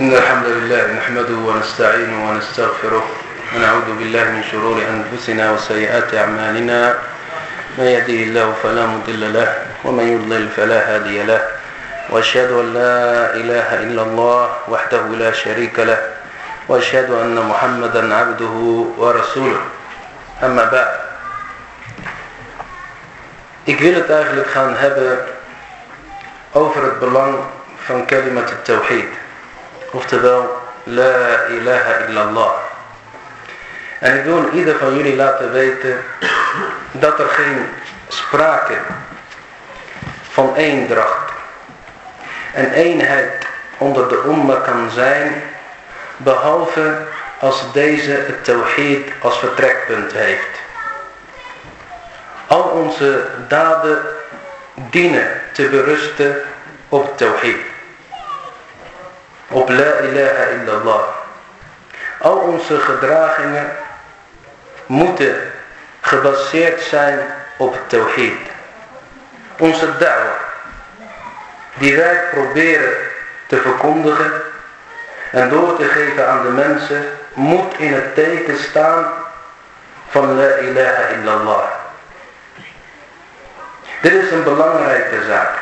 إن الحمد لله نحمده ونستعينه ونستغفره ونعوذ بالله من شرور أنفسنا وسيئات أعمالنا. من يهده الله فلا مضل له ومن يضلل فلا هادي له. وأشهد أن لا إله إلا الله وحده لا شريك له. وأشهد أن محمدا عبده ورسوله. أما بعد Ik wil het eigenlijk gaan hebben over het belang van kalimat tawhid. Oftewel, la ilaha illallah. En ik wil ieder van jullie laten weten dat er geen sprake van eendracht en eenheid onder de umma kan zijn, behalve als deze het tawhid als vertrekpunt heeft. Al onze daden dienen te berusten op tawhid. Op la ilaha illallah. Al onze gedragingen moeten gebaseerd zijn op tawhid. Onze da'wa, die wij proberen te verkondigen en door te geven aan de mensen, moet in het teken staan van la ilaha illallah. Dit is een belangrijke zaak.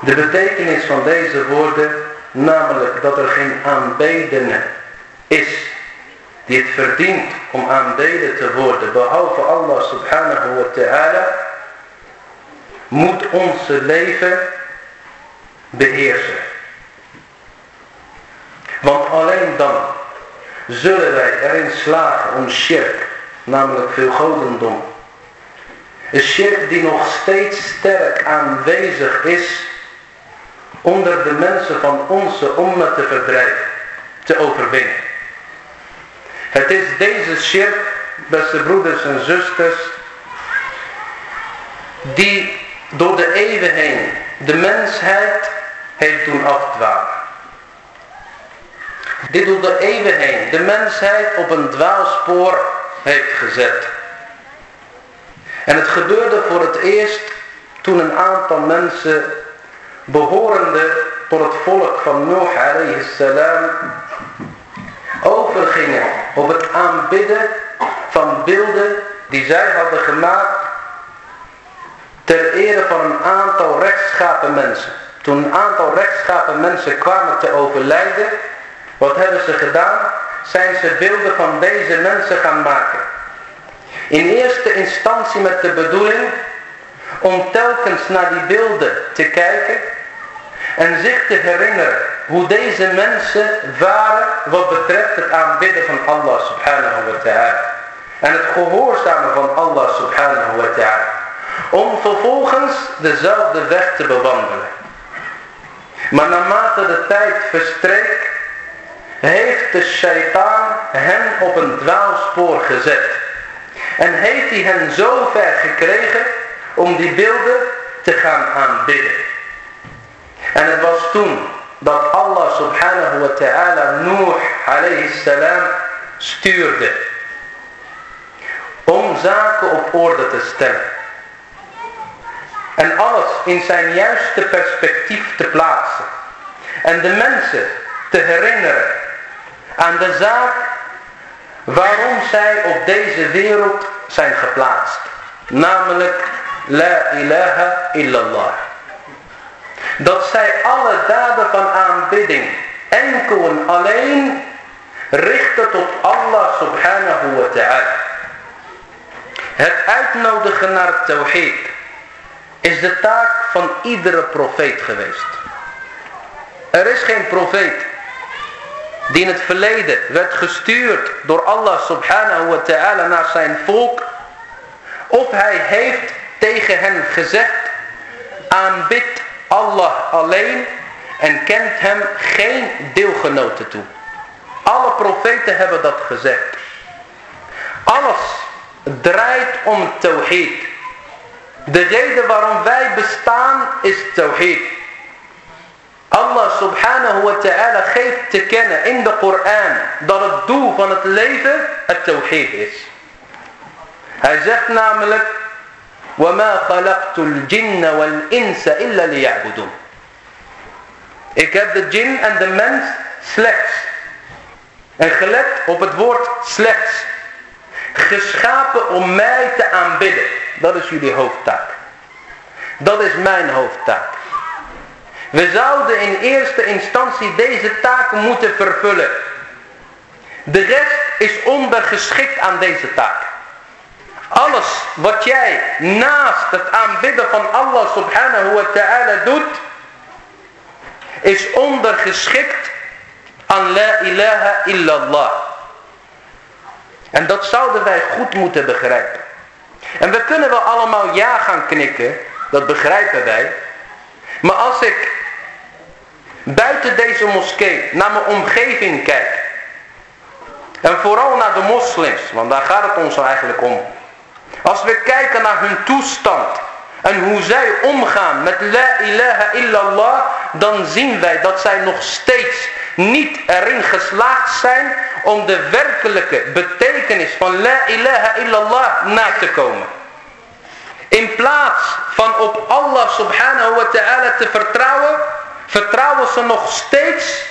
De betekenis van deze woorden, namelijk dat er geen aanbedene is die het verdient om aanbeden te worden, behalve Allah subhanahu wa ta'ala, moet onze leven beheersen. Want alleen dan zullen wij erin slagen om shirk, namelijk veel godendom, een shirk die nog steeds sterk aanwezig is onder de mensen van onze umma te verdrijven, te overwinnen. Het is deze shirk, beste broeders en zusters, die door de eeuwen heen de mensheid heeft doen afdwalen. Die door de eeuwen heen de mensheid op een dwaalspoor heeft gezet. En het gebeurde voor het eerst toen een aantal mensen behorende tot het volk van Nuh alayhi salam overgingen op het aanbidden van beelden die zij hadden gemaakt ter ere van een aantal rechtschapen mensen. Toen een aantal rechtschapen mensen kwamen te overlijden, wat hebben ze gedaan? Zijn ze beelden van deze mensen gaan maken. In eerste instantie met de bedoeling om telkens naar die beelden te kijken en zich te herinneren hoe deze mensen waren wat betreft het aanbidden van Allah subhanahu wa ta'ala. En het gehoorzamen van Allah subhanahu wa ta'ala. Om vervolgens dezelfde weg te bewandelen. Maar naarmate de tijd verstreek, heeft de shaitaan hen op een dwaalspoor gezet. En heeft hij hen zo ver gekregen om die beelden te gaan aanbidden. En het was toen dat Allah subhanahu wa ta'ala Nuh alayhi salam stuurde. Om zaken op orde te stellen. En alles in zijn juiste perspectief te plaatsen. En de mensen te herinneren aan de zaak waarom zij op deze wereld zijn geplaatst. Namelijk La ilaha illallah. Dat zij alle daden van aanbidding enkel en alleen richten tot Allah subhanahu wa ta'ala. Het uitnodigen naar het tawhid is de taak van iedere profeet geweest. Er is geen profeet die in het verleden werd gestuurd door Allah subhanahu wa ta'ala naar zijn volk. Of hij heeft tegen hen gezegd, aanbid Allah alleen en kent hem geen deelgenoten toe. Alle profeten hebben dat gezegd. Alles draait om tawhid. De reden waarom wij bestaan is tawhid. Allah subhanahu wa ta'ala geeft te kennen in de Koran dat het doel van het leven het tawhid is. Hij zegt namelijk وَمَا خَلَقْتُ الْجِنَّ وَالْإِنسَ إِلَّا لِيَعْبُدُونَ Ik heb de djinn en de mens slechts. En gelet op het woord slechts. Geschapen om mij te aanbidden. Dat is jullie hoofdtaak. Dat is mijn hoofdtaak. We zouden in eerste instantie deze taken moeten vervullen. De rest is ondergeschikt aan deze taak. Alles wat jij naast het aanbidden van Allah subhanahu wa ta'ala doet, is ondergeschikt aan la ilaha illallah. En dat zouden wij goed moeten begrijpen. En we kunnen wel allemaal ja gaan knikken, dat begrijpen wij. Maar als ik buiten deze moskee naar mijn omgeving kijk. En vooral naar de moslims, want daar gaat het ons eigenlijk om. Als we kijken naar hun toestand en hoe zij omgaan met la ilaha illallah, dan zien wij dat zij nog steeds niet erin geslaagd zijn om de werkelijke betekenis van la ilaha illallah na te komen. In plaats van op Allah subhanahu wa ta'ala te vertrouwen, vertrouwen ze nog steeds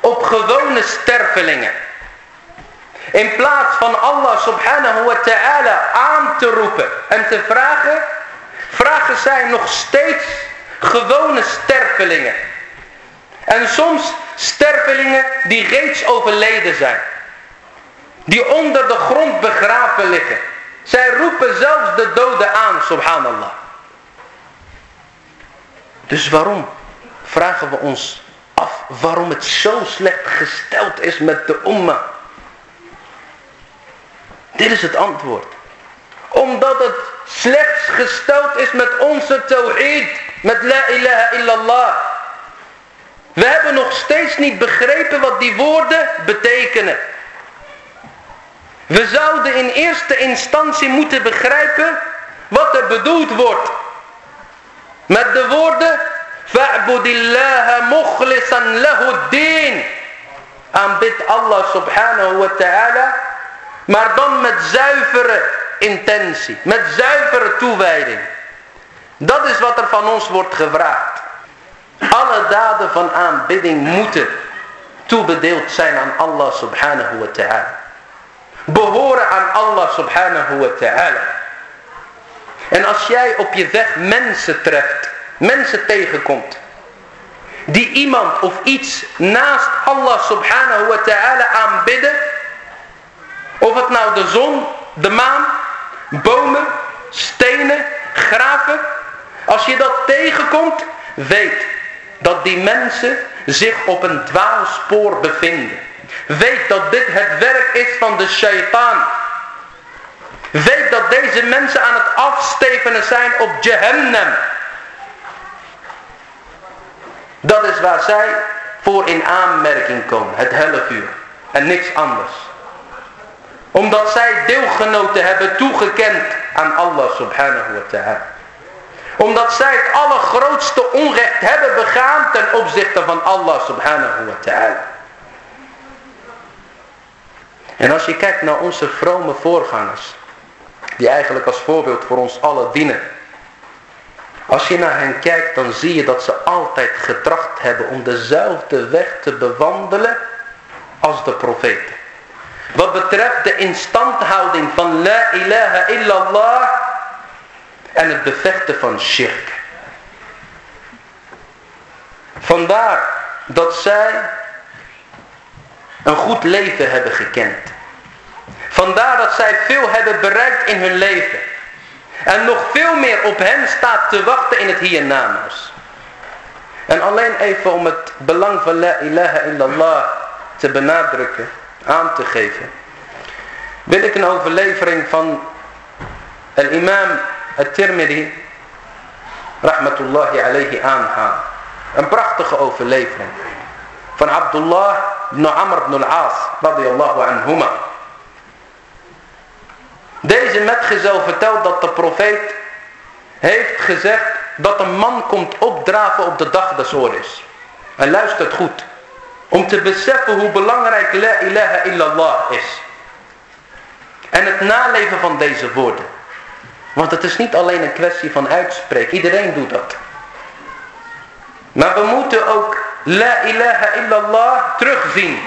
op gewone stervelingen. In plaats van Allah subhanahu wa ta'ala aan te roepen en te vragen, vragen zij nog steeds gewone stervelingen. En soms stervelingen die reeds overleden zijn. Die onder de grond begraven liggen. Zij roepen zelfs de doden aan, subhanallah. Dus waarom vragen we ons af waarom het zo slecht gesteld is met de umma? Dit is het antwoord. Omdat het slechts gesteld is met onze tawhid. Met la ilaha illallah. We hebben nog steeds niet begrepen wat die woorden betekenen. We zouden in eerste instantie moeten begrijpen wat er bedoeld wordt. Met de woorden lahu din. Aanbid Allah subhanahu wa ta'ala maar dan met zuivere intentie. Met zuivere toewijding. Dat is wat er van ons wordt gevraagd. Alle daden van aanbidding moeten toebedeeld zijn aan Allah subhanahu wa ta'ala. Behoren aan Allah subhanahu wa ta'ala. En als jij op je weg mensen treft, mensen tegenkomt, die iemand of iets naast Allah subhanahu wa ta'ala aanbidden, of het nou de zon, de maan, bomen, stenen, graven. Als je dat tegenkomt, weet dat die mensen zich op een dwaalspoor bevinden. Weet dat dit het werk is van de shaitaan. Weet dat deze mensen aan het afstevenen zijn op Jehannam. Dat is waar zij voor in aanmerking komen. Het hellevuur. En niks anders omdat zij deelgenoten hebben toegekend aan Allah subhanahu wa ta'ala. Omdat zij het allergrootste onrecht hebben begaan ten opzichte van Allah subhanahu wa ta'ala. En als je kijkt naar onze vrome voorgangers. Die eigenlijk als voorbeeld voor ons allen dienen. Als je naar hen kijkt dan zie je dat ze altijd getracht hebben om dezelfde weg te bewandelen als de profeten. Wat betreft de instandhouding van la ilaha illallah en het bevechten van shirk. Vandaar dat zij een goed leven hebben gekend. Vandaar dat zij veel hebben bereikt in hun leven. En nog veel meer op hen staat te wachten in het hiernamaals. En alleen even om het belang van la ilaha illallah te benadrukken aan te geven. Wil ik een overlevering van al-imam al-Tirmidhi rahmatullahi alayhi aanhalen. Een prachtige overlevering van Abdullah ibn Amr ibn al-As radiyallahu anhuma. Deze metgezel vertelt dat de profeet heeft gezegd dat een man komt opdraven op de dag des oordeels. En luistert goed. Om te beseffen hoe belangrijk la ilaha illallah is. En het naleven van deze woorden. Want het is niet alleen een kwestie van uitspreken. Iedereen doet dat. Maar we moeten ook La ilaha illallah terugzien.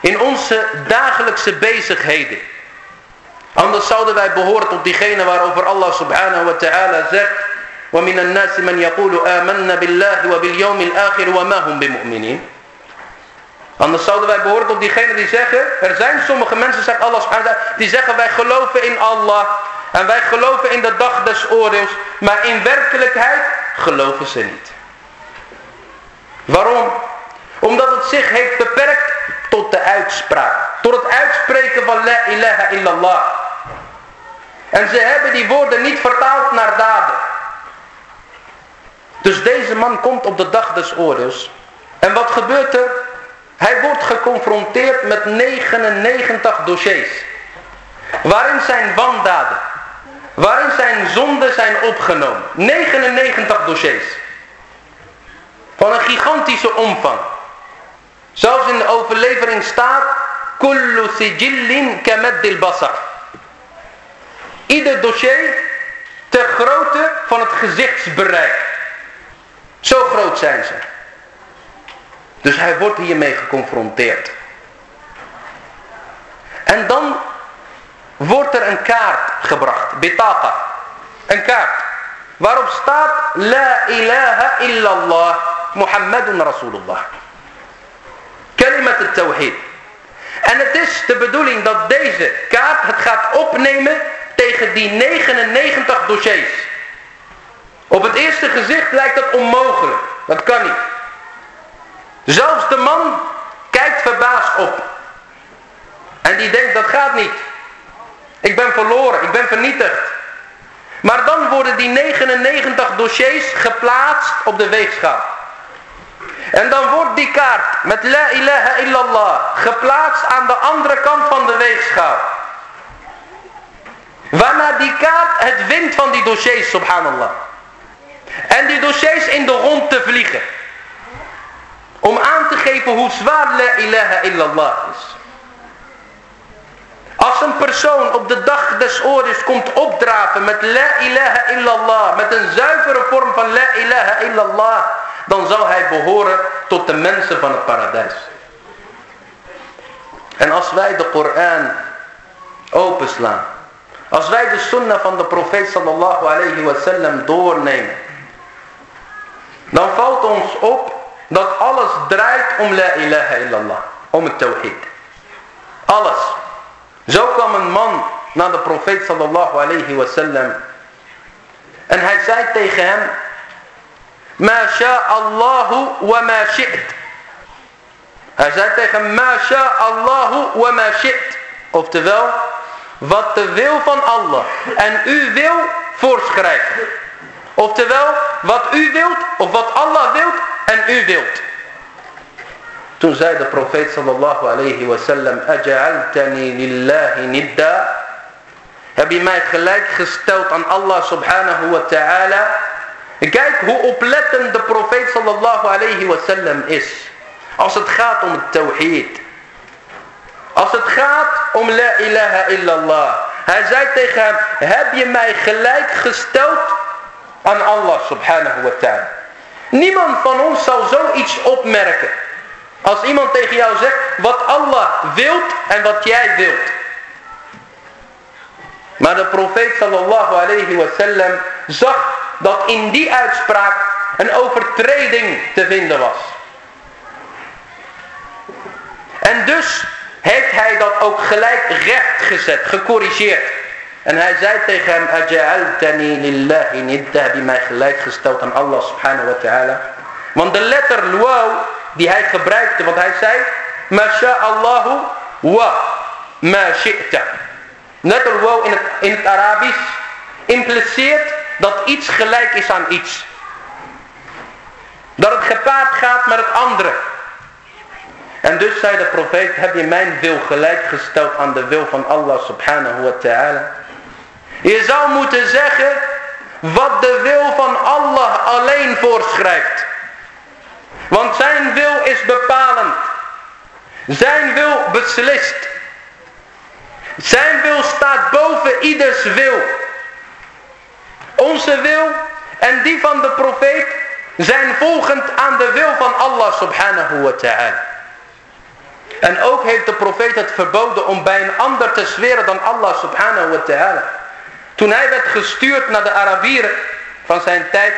In onze dagelijkse bezigheden. Anders zouden wij behoren tot diegene waarover Allah subhanahu wa ta'ala zegt. وَمِنَ النَّاسِ مَنْ يَقُولُ آمَنَّ بِاللَّهِ وَبِالْيَوْمِ الْآخِرِ وَمَا هُمْ بِمُؤْمِنِينَ Anders zouden wij behoren tot diegene die zeggen, er zijn sommige mensen, zegt Allah die zeggen wij geloven in Allah en wij geloven in de dag des oordeels, maar in werkelijkheid geloven ze niet. Waarom? Omdat het zich heeft beperkt tot de uitspraak. Tot het uitspreken van la ilaha illallah. En ze hebben die woorden niet vertaald naar daden. Dus deze man komt op de dag des oordeels. En wat gebeurt er? Hij wordt geconfronteerd met 99 dossiers. Waarin zijn wandaden, waarin zijn zonden zijn opgenomen. 99 dossiers. Van een gigantische omvang. Zelfs in de overlevering staat... Kullu sijillin basar. Ieder dossier ter grootte van het gezichtsbereik. Zo groot zijn ze. Dus hij wordt hiermee geconfronteerd. En dan wordt er een kaart gebracht. Bitaka. Een kaart. Waarop staat La ilaha illallah Muhammadun Rasulullah. Kalimat het tawhid. En het is de bedoeling dat deze kaart het gaat opnemen tegen die 99 dossiers. Op het eerste gezicht lijkt dat onmogelijk. Dat kan niet. Zelfs de man kijkt verbaasd op. En die denkt dat gaat niet. Ik ben verloren, ik ben vernietigd. Maar dan worden die 99 dossiers geplaatst op de weegschaal. En dan wordt die kaart met la ilaha illallah geplaatst aan de andere kant van de weegschaal. Waarna die kaart het wint van die dossiers, subhanallah. En die dossiers in de rond te vliegen. Om aan te geven hoe zwaar la ilaha illallah is. Als een persoon op de dag des oordeels komt opdraven met la ilaha illallah. Met een zuivere vorm van la ilaha illallah. Dan zal hij behoren tot de mensen van het paradijs. En als wij de Koran openslaan. Als wij de sunnah van de profeet sallallahu alayhi wa sallam doornemen. Dan valt ons op dat alles draait om la ilaha illallah. Om het tawhid. Alles. Zo kwam een man naar de profeet sallallahu alayhi wa sallam. En hij zei tegen hem. Ma Allahu wa ma. Hij zei tegen hem. Ma Allahu wa ma. Oftewel. Wat de wil van Allah en u wil voorschrijven. Oftewel, wat u wilt of wat Allah wilt en u wilt. Toen zei de profeet sallallahu alayhi wa sallam, Aja'altani lillahi nidda. Heb je mij gelijk gesteld aan Allah subhanahu wa ta'ala? Kijk hoe oplettend de profeet sallallahu alayhi wa sallam is. Als het gaat om het tawhid. Als het gaat om la ilaha illallah. Hij zei tegen hem, heb je mij gelijk gesteld aan Allah subhanahu wa ta'ala. Niemand van ons zal zoiets opmerken. Als iemand tegen jou zegt wat Allah wilt en wat jij wilt. Maar de profeet sallallahu alayhi wa sallam zag dat in die uitspraak een overtreding te vinden was. En dus heeft hij dat ook gelijk recht gezet, gecorrigeerd. En hij zei tegen hem, Aja'altani lillahi nidda, heb je mij gelijk gesteld aan Allah subhanahu wa ta'ala. Want de letter luau die hij gebruikte, want hij zei, Ma Allahu wa ma shi'ta. Letter luau in het, in het Arabisch impliceert dat iets gelijk is aan iets. Dat het gepaard gaat met het andere. En dus zei de profeet, heb je mijn wil gelijk gesteld aan de wil van Allah subhanahu wa ta'ala. Je zou moeten zeggen wat de wil van Allah alleen voorschrijft. Want zijn wil is bepalend. Zijn wil beslist. Zijn wil staat boven ieders wil. Onze wil en die van de profeet zijn volgend aan de wil van Allah subhanahu wa ta'ala. En ook heeft de profeet het verboden om bij een ander te zweren dan Allah subhanahu wa ta'ala. Toen hij werd gestuurd naar de Arabieren van zijn tijd,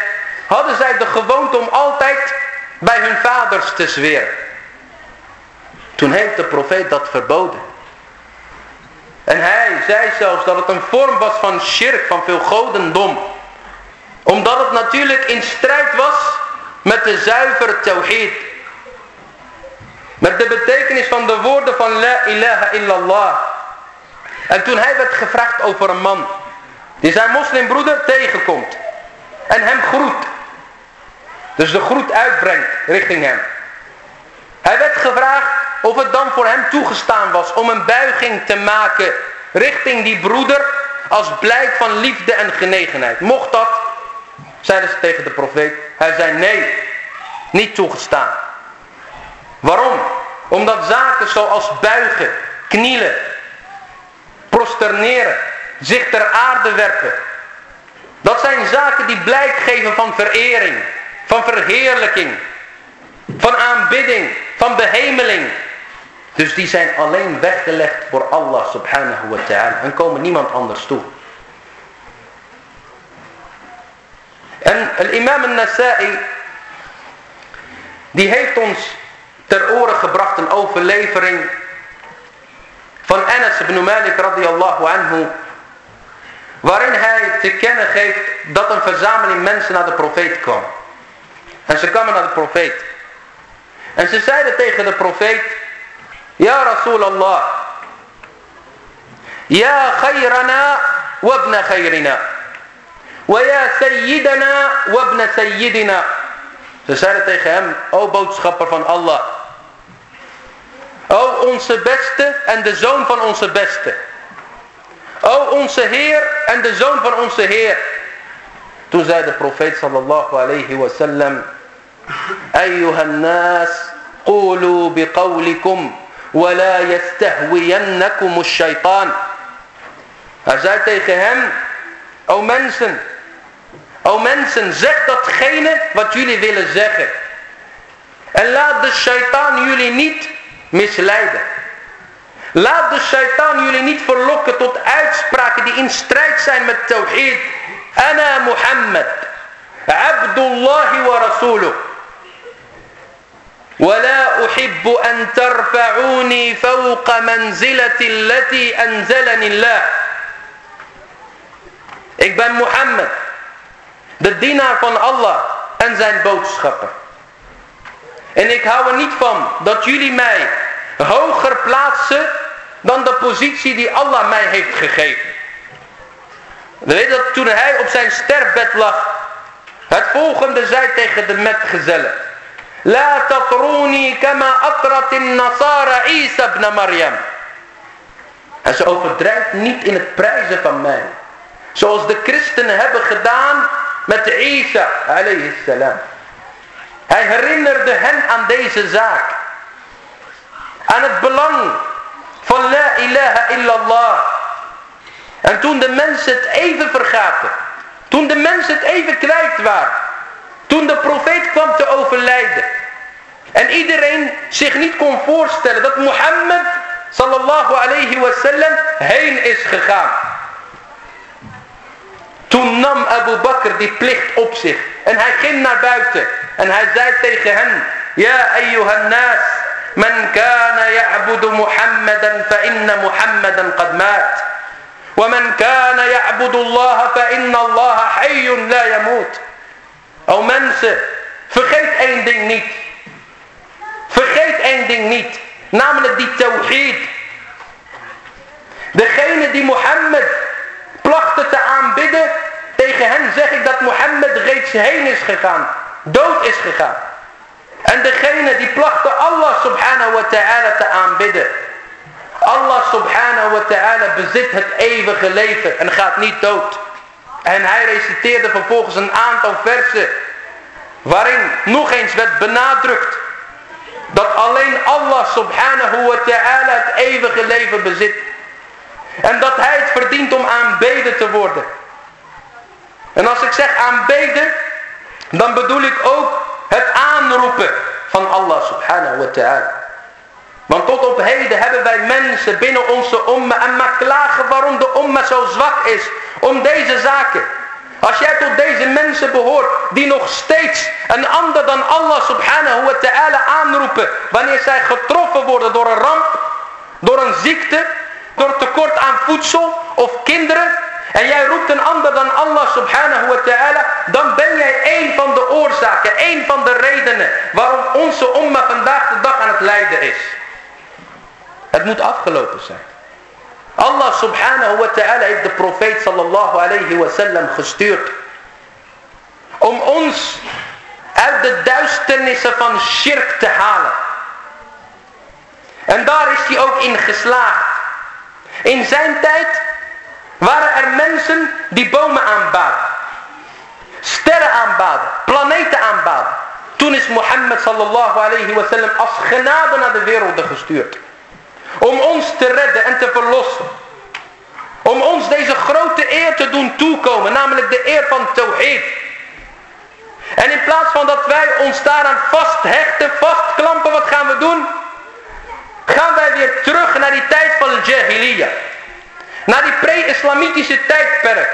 hadden zij de gewoonte om altijd bij hun vaders te zweren. Toen heeft de profeet dat verboden. En hij zei zelfs dat het een vorm was van shirk, van veel godendom. Omdat het natuurlijk in strijd was met de zuivere tawhid. Met de betekenis van de woorden van la ilaha illallah. En toen hij werd gevraagd over een man die zijn moslimbroeder tegenkomt. En hem groet. Dus de groet uitbrengt richting hem. Hij werd gevraagd of het dan voor hem toegestaan was om een buiging te maken richting die broeder als blijk van liefde en genegenheid. Mocht dat, zeiden ze tegen de profeet. Hij zei nee, niet toegestaan. Waarom? Omdat zaken zoals buigen, knielen, prosterneren, zich ter aarde werpen. Dat zijn zaken die blijk geven van verering, van verheerlijking, van aanbidding, van behemeling. Dus die zijn alleen weggelegd voor Allah subhanahu wa ta'ala en komen niemand anders toe. En imam al-Nasa'i, die heeft ons ter oren gebracht een overlevering van Anas ibn Malik radiyallahu anhu. Waarin hij te kennen geeft dat een verzameling mensen naar de profeet kwam. En ze kwamen naar de profeet. En ze zeiden tegen de profeet. Ja Rasulallah. Ja khayrana wabna. Wa ja sayyidana wabna sayyidina. Ze zeiden tegen hem. O boodschapper van Allah. O onze beste en de zoon van onze beste. O onze Heer en de zoon van onze Heer. Toen zei de profeet sallallahu alayhi wa sallam. أيها الناس قولوا بقولكم ولا يستهوينكم الشيطان Hij zei tegen hem, o mensen, o mensen, zeg datgene wat jullie willen zeggen. En laat de shaitaan jullie niet misleiden. Laat de shaitaan jullie niet verlokken tot uitspraken die in strijd zijn met tawhid. Ana Muhammad, Abdullah wa Rasuluh. ولا أحب أن ترفعوني فوق منزلة التي أنزلني الله Ik ben Mohammed, de dienaar van Allah en zijn boodschapper. En ik hou er niet van dat jullie mij hoger plaatsen dan de positie die Allah mij heeft gegeven. We weten dat toen hij op zijn sterfbed lag, het volgende zei tegen de metgezellen. La tatruni kama atratin nasara Isa ibn Maryam. En ze overdrijft niet in het prijzen van mij. Zoals de christenen hebben gedaan met Isa alayhi salam. Hij herinnerde hen aan deze zaak. Aan het belang van la ilaha illallah. En toen de mensen het even vergaten. Toen de mensen het even kwijt waren. Toen de profeet kwam te overlijden. En iedereen zich niet kon voorstellen dat Mohammed sallallahu alayhi wasallam heen is gegaan. Toen nam Abu Bakr die plicht op zich. En hij ging naar buiten. En hij zei tegen hen. Ja ayyuhan nas. Man kana ya'budu Muhammadan fa inna Muhammadan qad maat. ومن كان يعبد الله فإن الله حي لا يموت O mensen, vergeet één ding niet. Vergeet één ding niet. Namelijk die tawhid. Degene die Mohammed plachten te aanbidden. Tegen hen zeg ik dat Mohammed reeds heen is gegaan. Dood is gegaan. En degene die plachten Allah subhanahu wa ta'ala te aanbidden. Allah subhanahu wa ta'ala bezit het eeuwige leven en gaat niet dood. En hij reciteerde vervolgens een aantal versen waarin nog eens werd benadrukt dat alleen Allah subhanahu wa ta'ala het eeuwige leven bezit. En dat hij het verdient om aanbeden te worden. En als ik zeg aanbeden, Dan bedoel ik ook het aanroepen van Allah subhanahu wa ta'ala. Want tot op heden hebben wij mensen binnen onze umma en maar klagen waarom de umma zo zwak is om deze zaken. Als jij tot deze mensen behoort die nog steeds een ander dan Allah subhanahu wa ta'ala aanroepen wanneer zij getroffen worden door een ramp, door een ziekte, door tekort aan voedsel of kinderen en jij roept een ander dan Allah subhanahu wa ta'ala, dan ben jij een van de oorzaken, een van de redenen waarom onze umma vandaag de dag aan het lijden is. Het moet afgelopen zijn. Allah subhanahu wa ta'ala heeft de profeet sallallahu alayhi wa sallam gestuurd. Om ons uit de duisternissen van shirk te halen. En daar is hij ook in geslaagd. In zijn tijd waren er mensen die bomen aanbaden. Sterren aanbaden. Planeten aanbaden. Toen is Mohammed sallallahu alayhi wa sallam als genade naar de wereld gestuurd. Om ons te redden en te verlossen. Om ons deze grote eer te doen toekomen. Namelijk de eer van Tawhid. En in plaats van dat wij ons daaraan vasthechten, vastklampen, wat gaan we doen? Gaan wij weer terug naar die tijd van Jahiliyyah. Naar die pre-islamitische tijdperk.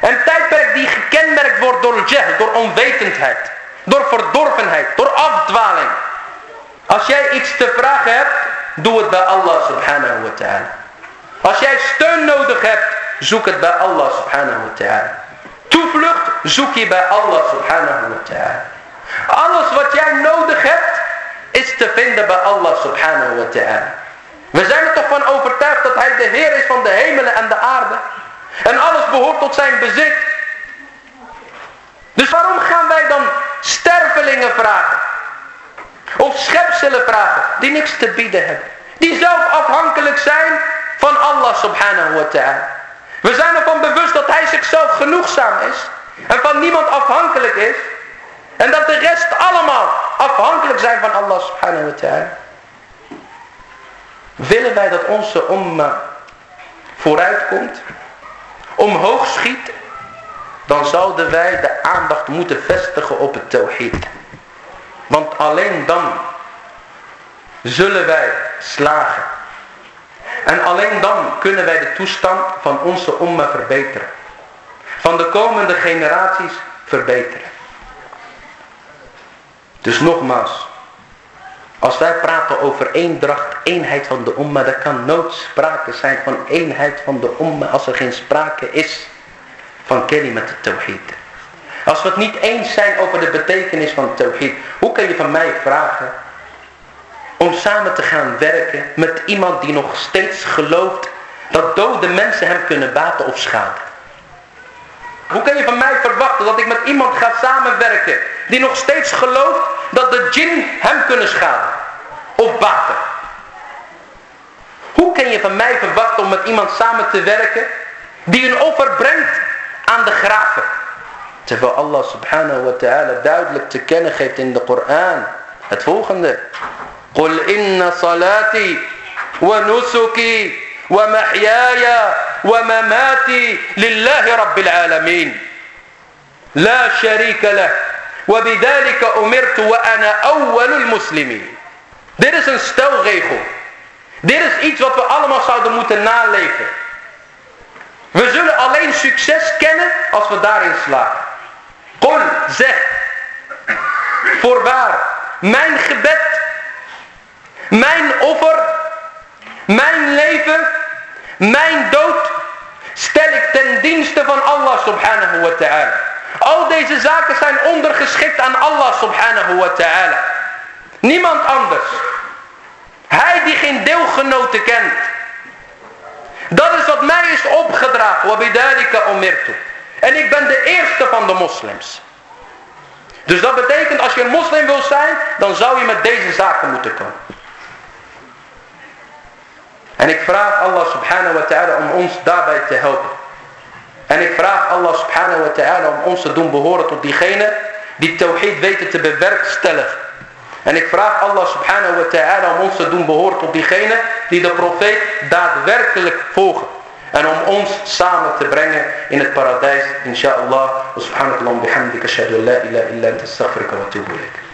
Een tijdperk die gekenmerkt wordt door jahl, door onwetendheid. Door verdorvenheid, door afdwaling. Als jij iets te vragen hebt, doe het bij Allah subhanahu wa ta'ala. Als jij steun nodig hebt, zoek het bij Allah subhanahu wa ta'ala. Toevlucht zoek je bij Allah subhanahu wa ta'ala. Alles wat jij nodig hebt, is te vinden bij Allah subhanahu wa ta'ala. We zijn er toch van overtuigd dat hij de Heer is van de hemelen en de aarde. En alles behoort tot zijn bezit. Dus waarom gaan wij dan stervelingen vragen? Of schepselen vragen die niks te bieden hebben. Die zelf afhankelijk zijn van Allah subhanahu wa ta'ala. We zijn ervan bewust dat hij zichzelf genoegzaam is. En van niemand afhankelijk is. En dat de rest allemaal afhankelijk zijn van Allah subhanahu wa ta'ala. Willen wij dat onze umma vooruitkomt, omhoog schiet, dan zouden wij de aandacht moeten vestigen op het tawhid. Want alleen dan zullen wij slagen. En alleen dan kunnen wij de toestand van onze umma verbeteren. Van de komende generaties verbeteren. Dus nogmaals, als wij praten over eendracht, eenheid van de umma, dan kan nooit sprake zijn van eenheid van de umma als er geen sprake is van kelimat tawhid. Als we het niet eens zijn over de betekenis van tawhid, hoe kan je van mij vragen om samen te gaan werken met iemand die nog steeds gelooft dat dode mensen hem kunnen baten of schaden? Hoe kan je van mij verwachten dat ik met iemand ga samenwerken die nog steeds gelooft dat de djinn hem kunnen schaden of baten? Hoe kan je van mij verwachten om met iemand samen te werken die een offer brengt aan de graven? Terwijl Allah subhanahu wa ta'ala duidelijk te kennen geeft in de Koran het volgende. قل إن صلاتي ونسكي ومحياي ومماتي لله رب العالمين لا شريك له وبذلك أمرت وأنا أول المسلمين Dit is een stelregel. Dit is iets wat we allemaal zouden moeten naleven. We zullen alleen succes kennen als we daarin slagen. Qul, zeg. Voorwaar, mijn gebed, mijn offer, mijn leven, mijn dood stel ik ten dienste van Allah subhanahu wa ta'ala. Al deze zaken zijn ondergeschikt aan Allah subhanahu wa ta'ala. Niemand anders. Hij die geen deelgenoten kent. Dat is wat mij is opgedragen. Wabidalika umirtu. En ik ben de eerste van de moslims. Dus dat betekent als je een moslim wil zijn, dan zou je met deze zaken moeten komen. En ik vraag Allah subhanahu wa ta'ala om ons daarbij te helpen. En ik vraag Allah subhanahu wa ta'ala om ons te doen behoren tot diegene die tawhid weten te bewerkstelligen. En ik vraag Allah subhanahu wa ta'ala om ons te doen behoren tot diegene die de profeet daadwerkelijk volgen. En om ons samen te brengen in het paradijs. Inshallah. Wa subhanakallah bihamdika. La ilaha illa anta wa.